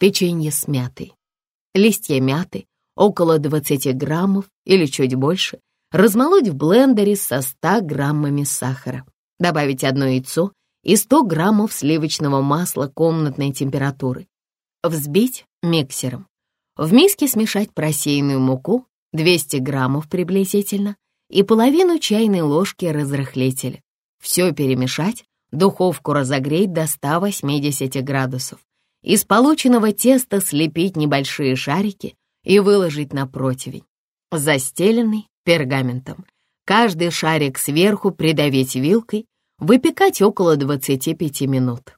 печенье с мятой. Листья мяты, около 20 граммов или чуть больше, размолоть в блендере со 100 граммами сахара. Добавить одно яйцо и 100 граммов сливочного масла комнатной температуры. Взбить миксером. В миске смешать просеянную муку, 200 граммов приблизительно, и половину чайной ложки разрыхлителя. Все перемешать, духовку разогреть до 180 градусов. Из полученного теста слепить небольшие шарики и выложить на противень, застеленный пергаментом. Каждый шарик сверху придавить вилкой, выпекать около 25 минут.